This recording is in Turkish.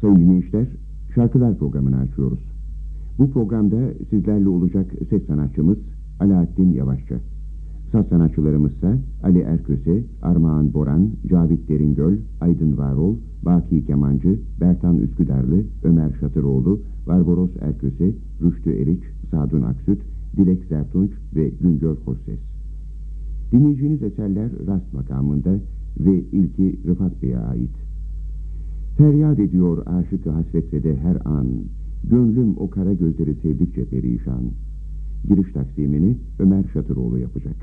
Sayın dinleyiciler, şarkılar programını açıyoruz. Bu programda sizlerle olacak ses sanatçımız Alaaddin Yavaşça. Saz sanatçılarımızsa Ali Erköse, Armağan Boran, Cavit Deringöl, Aydın Varol, Baki Kemancı, Bertan Üsküdarlı, Ömer Şatıroğlu, Barbaros Erköse, Rüştü Eriç, Sadun Aksüt, Dilek Zertunç ve Güngör Hoşses. Dinleyeceğiniz eserler rast makamında ve ilki Rıfat Bey'e ait. Feryat ediyor aşıkı hasretse de her an, gönlüm o kara gözleri sevdikçe perişan. Giriş taksimini Ömer Şatıroğlu yapacak.